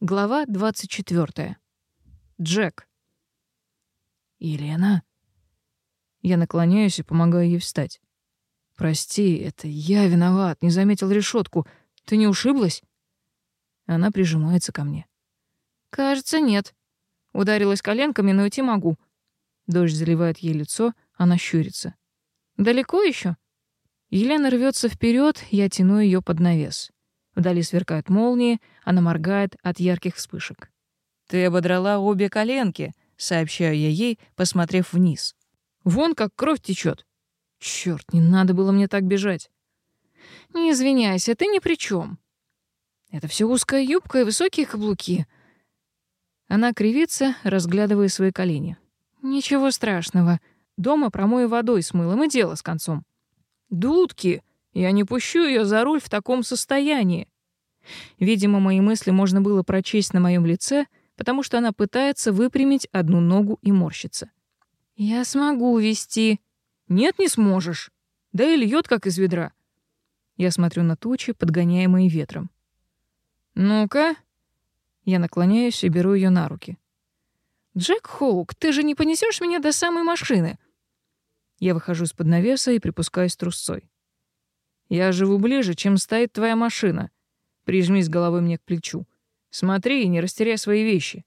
Глава 24. Джек. Елена. Я наклоняюсь и помогаю ей встать. Прости, это я виноват, не заметил решетку. Ты не ушиблась? Она прижимается ко мне. Кажется, нет. Ударилась коленками, но идти могу. Дождь заливает ей лицо, она щурится. Далеко еще? Елена рвется вперед, я тяну ее под навес. Вдали сверкают молнии, она моргает от ярких вспышек. «Ты ободрала обе коленки», — сообщаю я ей, посмотрев вниз. «Вон как кровь течет. Черт, не надо было мне так бежать. Не извиняйся, ты ни при чем. Это все узкая юбка и высокие каблуки. Она кривится, разглядывая свои колени. Ничего страшного. Дома промою водой с мылом и дело с концом. Дудки, я не пущу ее за руль в таком состоянии. Видимо, мои мысли можно было прочесть на моем лице, потому что она пытается выпрямить одну ногу и морщится. «Я смогу вести». «Нет, не сможешь. Да и льет, как из ведра». Я смотрю на тучи, подгоняемые ветром. «Ну-ка». Я наклоняюсь и беру ее на руки. «Джек Хоук, ты же не понесешь меня до самой машины!» Я выхожу из-под навеса и припускаюсь трусцой. Я живу ближе, чем стоит твоя машина. Прижмись головой мне к плечу. Смотри и не растеряй свои вещи.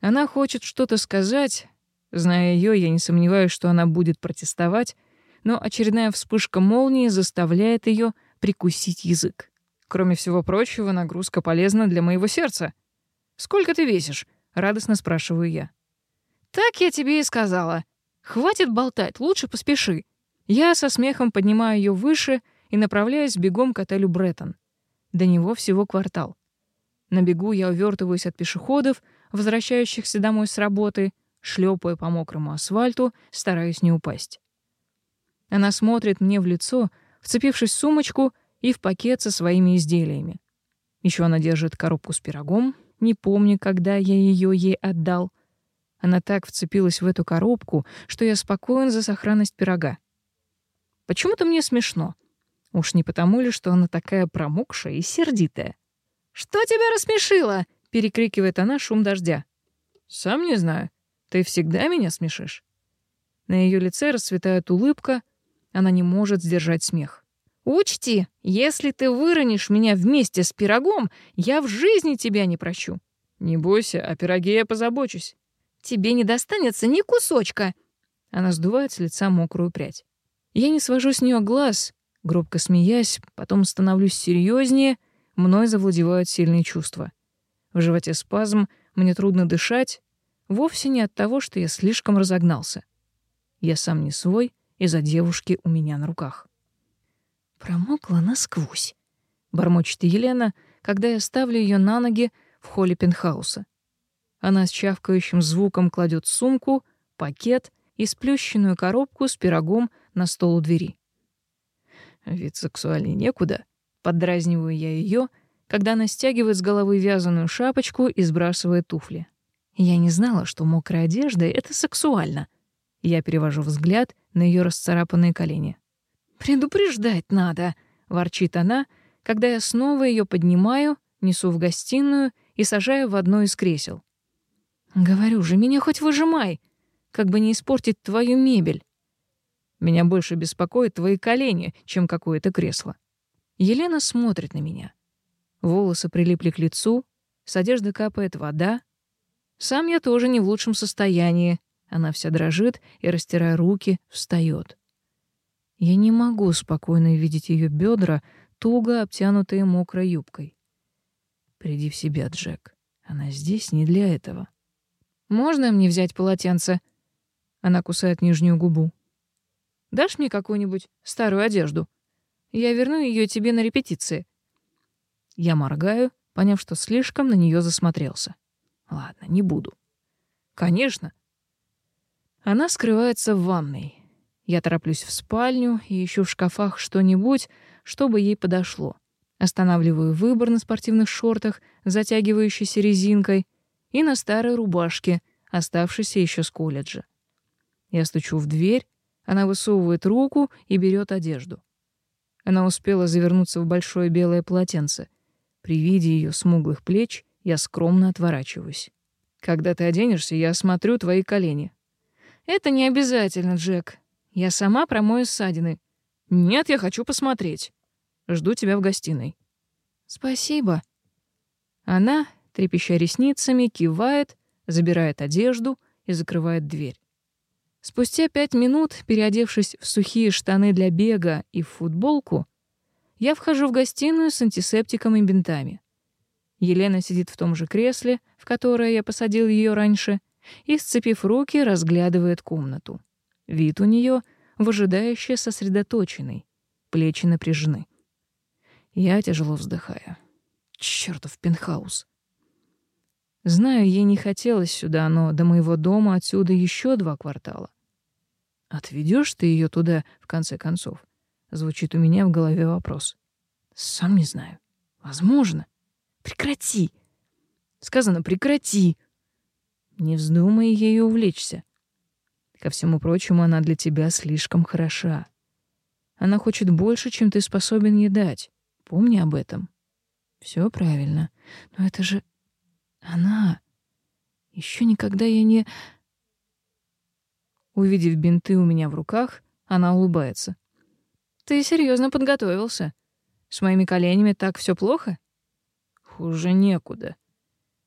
Она хочет что-то сказать. Зная ее, я не сомневаюсь, что она будет протестовать, но очередная вспышка молнии заставляет ее прикусить язык. Кроме всего прочего, нагрузка полезна для моего сердца. Сколько ты весишь? радостно спрашиваю я. Так я тебе и сказала. Хватит болтать, лучше поспеши. Я со смехом поднимаю ее выше, и направляясь бегом к отелю Бреттон. До него всего квартал. На бегу я увертываюсь от пешеходов, возвращающихся домой с работы, шлепаю по мокрому асфальту, стараюсь не упасть. Она смотрит мне в лицо, вцепившись в сумочку и в пакет со своими изделиями. Еще она держит коробку с пирогом, не помню, когда я ее ей отдал. Она так вцепилась в эту коробку, что я спокоен за сохранность пирога. Почему-то мне смешно — Уж не потому ли, что она такая промокшая и сердитая? «Что тебя рассмешило?» — перекрикивает она шум дождя. «Сам не знаю. Ты всегда меня смешишь». На ее лице расцветает улыбка. Она не может сдержать смех. «Учти, если ты выронишь меня вместе с пирогом, я в жизни тебя не прощу». «Не бойся, о пироге я позабочусь». «Тебе не достанется ни кусочка». Она сдувает с лица мокрую прядь. Я не свожу с нее глаз, Гробко смеясь, потом становлюсь серьезнее, мной завладевают сильные чувства. В животе спазм, мне трудно дышать, вовсе не от того, что я слишком разогнался. Я сам не свой из-за девушки у меня на руках. Промокла насквозь, бормочет Елена, когда я ставлю ее на ноги в холле пентхауса. Она с чавкающим звуком кладет сумку, пакет и сплющенную коробку с пирогом на стол у двери. Вид сексуальный некуда, поддразниваю я ее, когда она стягивает с головы вязаную шапочку и сбрасывает туфли. Я не знала, что мокрая одежда — это сексуально. Я перевожу взгляд на ее расцарапанные колени. «Предупреждать надо!» — ворчит она, когда я снова ее поднимаю, несу в гостиную и сажаю в одно из кресел. «Говорю же, меня хоть выжимай! Как бы не испортить твою мебель!» Меня больше беспокоят твои колени, чем какое-то кресло. Елена смотрит на меня. Волосы прилипли к лицу, с одежды капает вода. Сам я тоже не в лучшем состоянии. Она вся дрожит и, растирая руки, встает. Я не могу спокойно видеть ее бедра, туго обтянутые мокрой юбкой. Приди в себя, Джек. Она здесь не для этого. Можно мне взять полотенце? Она кусает нижнюю губу. Дашь мне какую-нибудь старую одежду? Я верну ее тебе на репетиции». Я моргаю, поняв, что слишком на нее засмотрелся. «Ладно, не буду». «Конечно». Она скрывается в ванной. Я тороплюсь в спальню и ищу в шкафах что-нибудь, чтобы ей подошло. Останавливаю выбор на спортивных шортах, затягивающейся резинкой, и на старой рубашке, оставшейся еще с колледжа. Я стучу в дверь, она высовывает руку и берет одежду. Она успела завернуться в большое белое полотенце. При виде ее смуглых плеч я скромно отворачиваюсь. Когда ты оденешься, я осмотрю твои колени. Это не обязательно, Джек. Я сама промою ссадины. Нет, я хочу посмотреть. Жду тебя в гостиной. Спасибо. Она, трепеща ресницами, кивает, забирает одежду и закрывает дверь. Спустя пять минут, переодевшись в сухие штаны для бега и в футболку, я вхожу в гостиную с антисептиком и бинтами. Елена сидит в том же кресле, в которое я посадил ее раньше, и, сцепив руки, разглядывает комнату. Вид у нее выжидающе сосредоточенный, плечи напряжены. Я тяжело вздыхаю. Чертов пентхаус. Знаю, ей не хотелось сюда, но до моего дома отсюда еще два квартала. Отведешь ты ее туда, в конце концов? Звучит у меня в голове вопрос. Сам не знаю. Возможно. Прекрати. Сказано, прекрати. Не вздумай ею увлечься. Ко всему прочему, она для тебя слишком хороша. Она хочет больше, чем ты способен ей дать. Помни об этом. Все правильно. Но это же она еще никогда я не... Увидев бинты у меня в руках, она улыбается. Ты серьезно подготовился? С моими коленями так все плохо? Хуже некуда.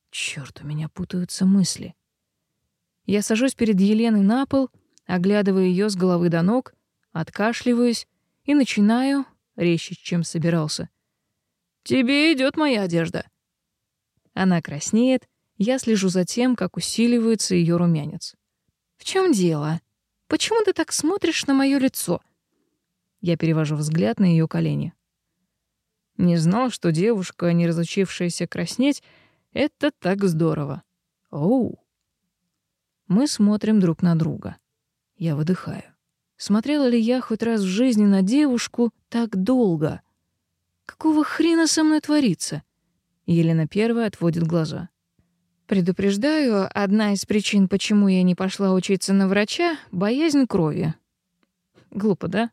Черт, у меня путаются мысли. Я сажусь перед Еленой на пол, оглядывая ее с головы до ног, откашливаюсь и начинаю, резче, чем собирался. Тебе идет моя одежда. Она краснеет, я слежу за тем, как усиливается ее румянец. «В чем дело? Почему ты так смотришь на мое лицо?» Я перевожу взгляд на ее колени. Не знал, что девушка, не разучившаяся краснеть, это так здорово. Оу! Мы смотрим друг на друга. Я выдыхаю. Смотрела ли я хоть раз в жизни на девушку так долго? Какого хрена со мной творится? Елена первая отводит глаза. Предупреждаю, одна из причин, почему я не пошла учиться на врача боязнь крови. Глупо, да?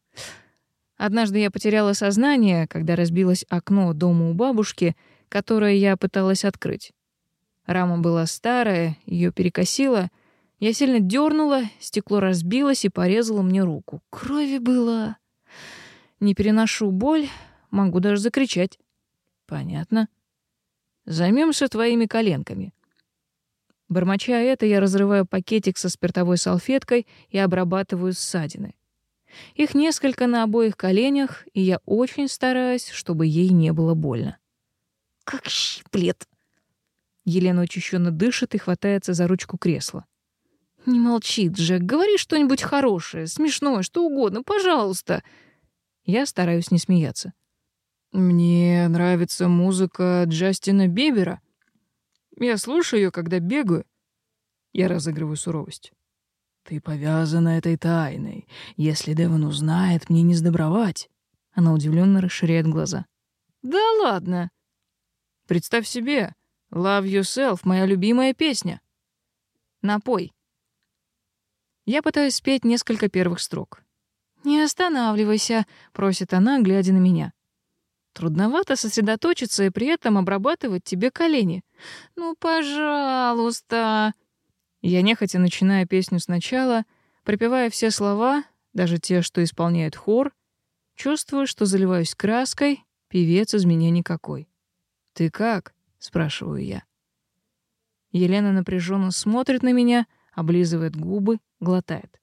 Однажды я потеряла сознание, когда разбилось окно дома у бабушки, которое я пыталась открыть. Рама была старая, ее перекосило. Я сильно дернула, стекло разбилось и порезало мне руку. Крови было. Не переношу боль, могу даже закричать. Понятно. Займемся твоими коленками. Бормоча это, я разрываю пакетик со спиртовой салфеткой и обрабатываю ссадины. Их несколько на обоих коленях, и я очень стараюсь, чтобы ей не было больно. «Как щиплет!» Елена учащенно дышит и хватается за ручку кресла. «Не молчи, Джек, говори что-нибудь хорошее, смешное, что угодно, пожалуйста!» Я стараюсь не смеяться. Мне нравится музыка Джастина Бибера. Я слушаю ее, когда бегаю. Я разыгрываю суровость. Ты повязана этой тайной. Если Деван узнает, мне не сдобровать. Она удивленно расширяет глаза. Да ладно. Представь себе, Love Yourself моя любимая песня. Напой. Я пытаюсь спеть несколько первых строк. Не останавливайся, просит она, глядя на меня. Трудновато сосредоточиться и при этом обрабатывать тебе колени. Ну, пожалуйста. Я нехотя начинаю песню сначала, припевая все слова, даже те, что исполняет хор, чувствую, что заливаюсь краской, певец из меня никакой. Ты как? спрашиваю я. Елена напряженно смотрит на меня, облизывает губы, глотает.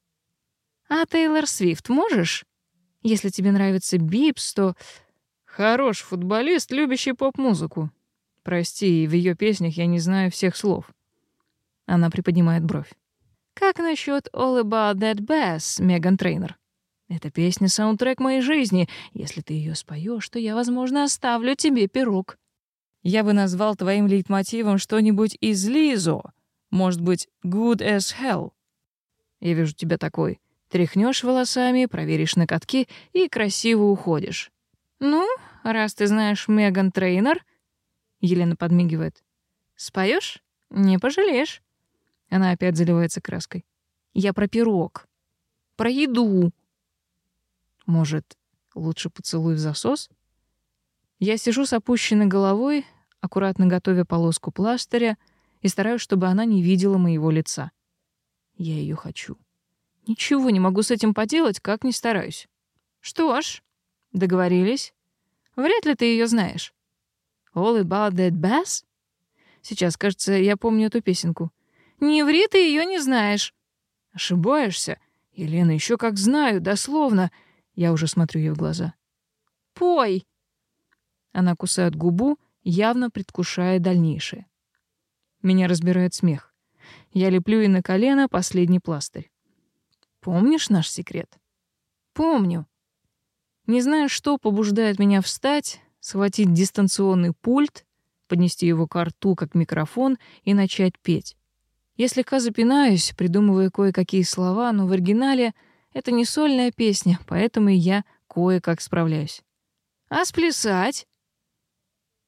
А Тейлор Свифт можешь? Если тебе нравится Бипс, то Хорош футболист, любящий поп-музыку. Прости, в ее песнях я не знаю всех слов. Она приподнимает бровь. Как насчет All About That Bass, Меган Трейнер? Эта песня — саундтрек моей жизни. Если ты ее споешь, то я, возможно, оставлю тебе пирог. Я бы назвал твоим лейтмотивом что-нибудь из Лизо. Может быть, Good as Hell. Я вижу тебя такой. Тряхнешь волосами, проверишь ноготки и красиво уходишь. «Ну, раз ты знаешь Меган Трейнер...» Елена подмигивает. «Споешь? Не пожалеешь». Она опять заливается краской. «Я про пирог. Про еду». «Может, лучше поцелуй в засос?» Я сижу с опущенной головой, аккуратно готовя полоску пластыря и стараюсь, чтобы она не видела моего лица. Я ее хочу. Ничего не могу с этим поделать, как не стараюсь. «Что ж...» Договорились? Вряд ли ты ее знаешь. All about that bass? Сейчас, кажется, я помню эту песенку. Не ври, ты ее не знаешь. Ошибаешься. Елена, еще как знаю, дословно. Я уже смотрю ей в глаза. Пой. Она кусает губу, явно предвкушая дальнейшее. Меня разбирает смех. Я леплю и на колено последний пластырь. Помнишь наш секрет? Помню. Не зная что, побуждает меня встать, схватить дистанционный пульт, поднести его к рту, как микрофон, и начать петь. Я слегка запинаюсь, придумывая кое-какие слова, но в оригинале это не сольная песня, поэтому я кое-как справляюсь. А сплясать?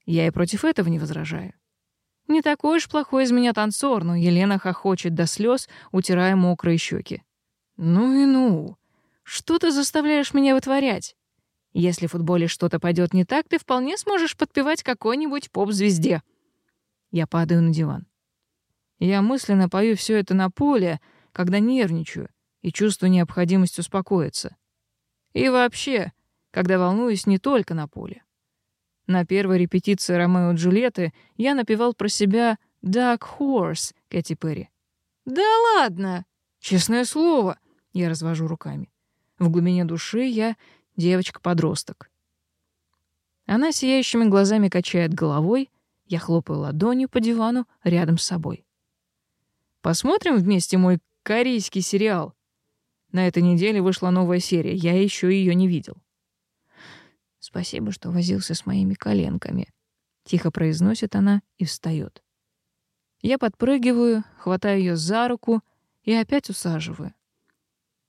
Я и против этого не возражаю. Не такой уж плохой из меня танцор, но Елена хохочет до слез, утирая мокрые щеки. Ну и ну. Что ты заставляешь меня вытворять? Если в футболе что-то пойдет не так, ты вполне сможешь подпевать какой-нибудь поп-звезде. Я падаю на диван. Я мысленно пою все это на поле, когда нервничаю и чувствую необходимость успокоиться. И вообще, когда волнуюсь не только на поле. На первой репетиции Ромео и Джульетты я напевал про себя «Duck Horse» Кэти Перри. «Да ладно!» «Честное слово!» — я развожу руками. В глубине души я девочка-подросток. Она сияющими глазами качает головой, я хлопаю ладонью по дивану рядом с собой. Посмотрим вместе мой корейский сериал. На этой неделе вышла новая серия, я еще ее не видел. Спасибо, что возился с моими коленками, тихо произносит она и встает. Я подпрыгиваю, хватаю ее за руку и опять усаживаю.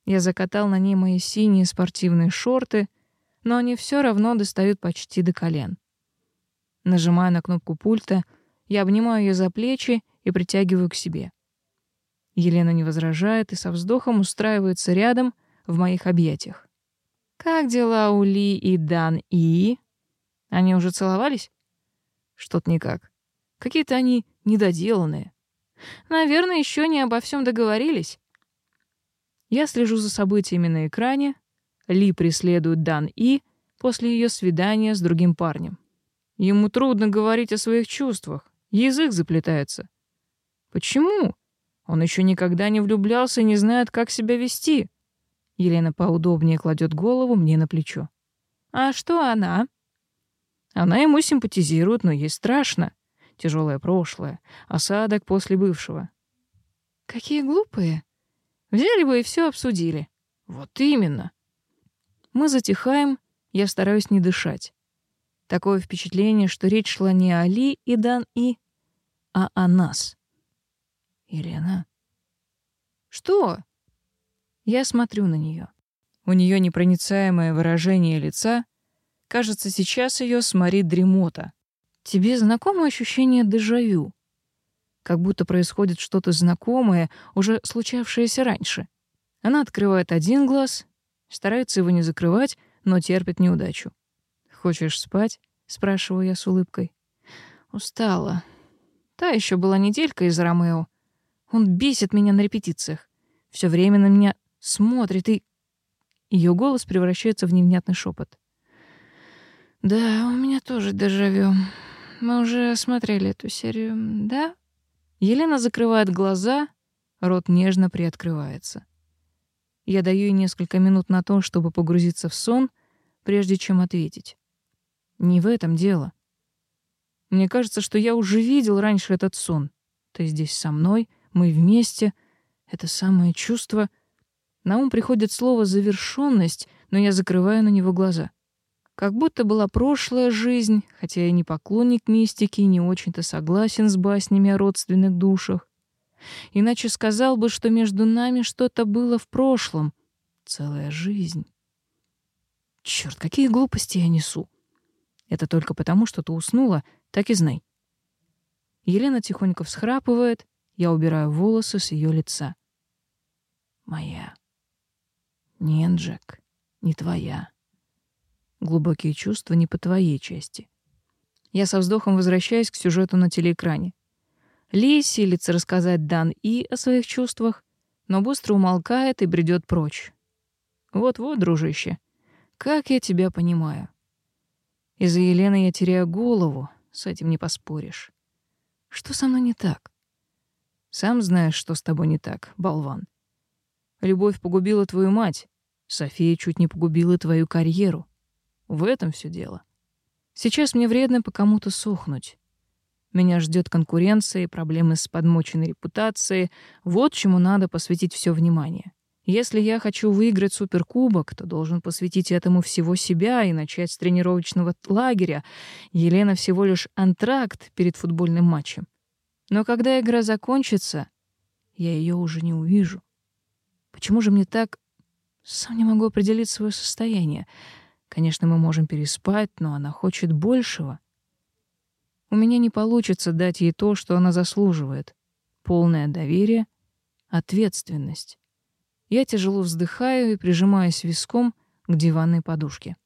Я закатал на ней мои синие спортивные шорты, но они все равно достают почти до колен. Нажимая на кнопку пульта, я обнимаю ее за плечи и притягиваю к себе. Елена не возражает и со вздохом устраивается рядом в моих объятиях. «Как дела у Ли и Дан И?» «Они уже целовались?» «Что-то никак. Какие-то они недоделанные». «Наверное, еще не обо всем договорились. Я слежу за событиями на экране, Ли преследует Дан И после ее свидания с другим парнем. Ему трудно говорить о своих чувствах, язык заплетается. Почему? Он еще никогда не влюблялся и не знает, как себя вести. Елена поудобнее кладет голову мне на плечо. А что она? Она ему симпатизирует, но ей страшно. Тяжелое прошлое, осадок после бывшего. Какие глупые, Взяли бы и все обсудили. Вот именно. Мы затихаем, я стараюсь не дышать. Такое впечатление, что речь шла не о Ли и Дан И, а о нас. Или? Что? Я смотрю на нее. У нее непроницаемое выражение лица. Кажется, сейчас ее сморит дремота. Тебе знакомо ощущение дежавю? как будто происходит что-то знакомое, уже случавшееся раньше. Она открывает один глаз, старается его не закрывать, но терпит неудачу. «Хочешь спать?» — спрашиваю я с улыбкой. «Устала. Та еще была неделька из Ромео. Он бесит меня на репетициях. Все время на меня смотрит и...» Ее голос превращается в невнятный шепот. «Да, у меня тоже дежавю. Мы уже смотрели эту серию, да?» Елена закрывает глаза, рот нежно приоткрывается. Я даю ей несколько минут на то, чтобы погрузиться в сон, прежде чем ответить. Не в этом дело. Мне кажется, что я уже видел раньше этот сон. Ты здесь со мной, мы вместе. Это самое чувство. На ум приходит слово «завершенность», но я закрываю на него глаза. — как будто была прошлая жизнь, хотя я не поклонник мистики и не очень-то согласен с баснями о родственных душах. Иначе сказал бы, что между нами что-то было в прошлом. Целая жизнь. Черт, какие глупости я несу. Это только потому, что ты уснула, так и знай. Елена тихонько всхрапывает, я убираю волосы с ее лица. Моя. Нет, Джек, не твоя глубокие чувства не по твоей части. Я со вздохом возвращаюсь к сюжету на телеэкране. Ли силится рассказать Дан И о своих чувствах, но быстро умолкает и бредет прочь. Вот-вот, дружище, как я тебя понимаю. Из-за Елены я теряю голову, с этим не поспоришь. Что со мной не так? Сам знаешь, что с тобой не так, болван. Любовь погубила твою мать, София чуть не погубила твою карьеру. В этом все дело. Сейчас мне вредно по кому-то сохнуть. Меня ждет конкуренция и проблемы с подмоченной репутацией. Вот чему надо посвятить все внимание. Если я хочу выиграть суперкубок, то должен посвятить этому всего себя и начать с тренировочного лагеря. Елена всего лишь антракт перед футбольным матчем. Но когда игра закончится, я ее уже не увижу. Почему же мне так... Сам не могу определить свое состояние. Конечно, мы можем переспать, но она хочет большего. У меня не получится дать ей то, что она заслуживает. Полное доверие, ответственность. Я тяжело вздыхаю и прижимаюсь виском к диванной подушке.